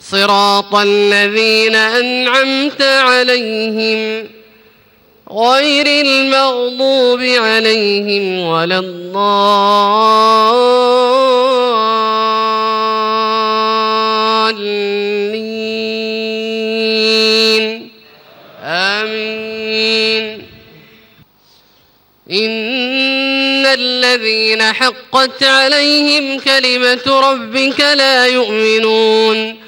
صراط الذين أنعمت عليهم غير المغضوب عليهم ولا الضالين. آمين. إن الذين حقت عليهم كلمة ربك لا يؤمنون.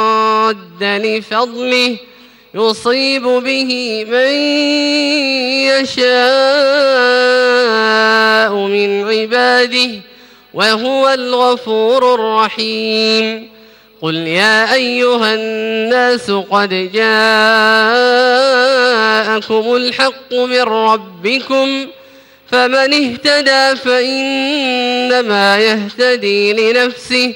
لفضله يصيب به من يشاء من عباده وهو الغفور الرحيم. قل يا أيها الناس قد جاءكم الحق من ربكم فمن اهتدى فإنما يهتدي لنفسه